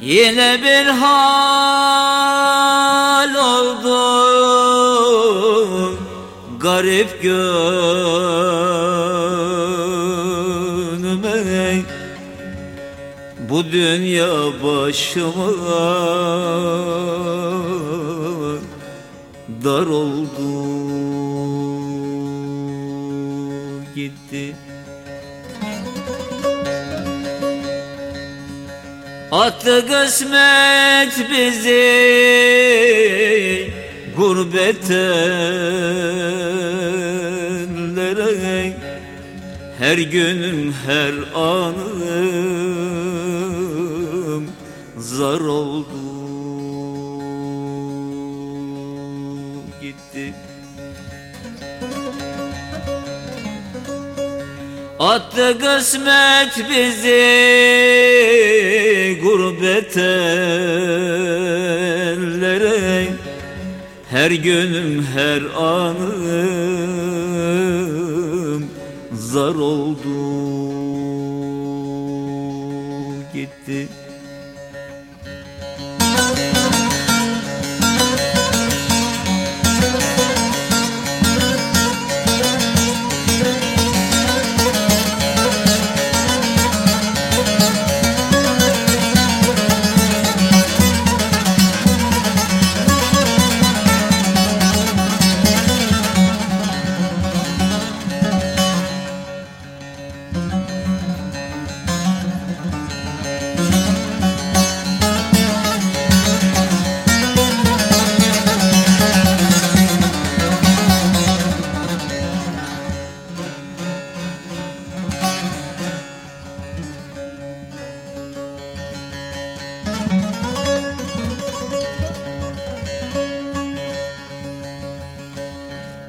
Yine bir hal oldu. Garip gönlüme. Bu dünya başıma Dar oldu. Gitti Attı kısmet bizi gurbet ellere Her günüm her anım zar oldu. Gitti. Attı kısmet bizi gurbet ellere. Her günüm her anım zar oldu gitti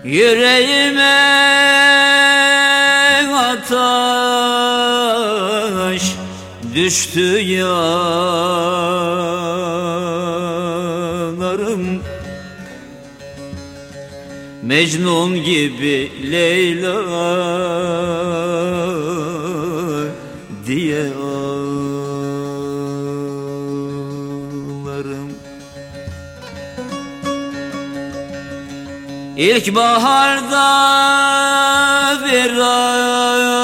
Yüreğime ateş düştü yanarım. Mecnun gibi Leyla diye İlk baharda bir an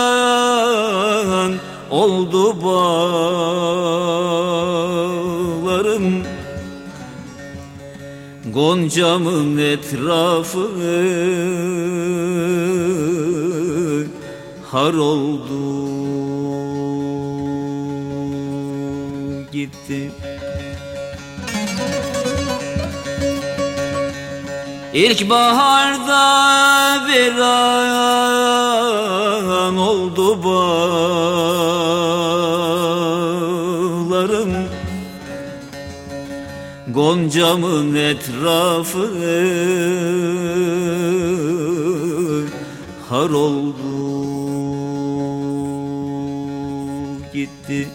oldu bağlarım Goncamın etrafı har oldu. Gitti İlk baharda bir an oldu bağlarım. Goncamın etrafı har oldu gitti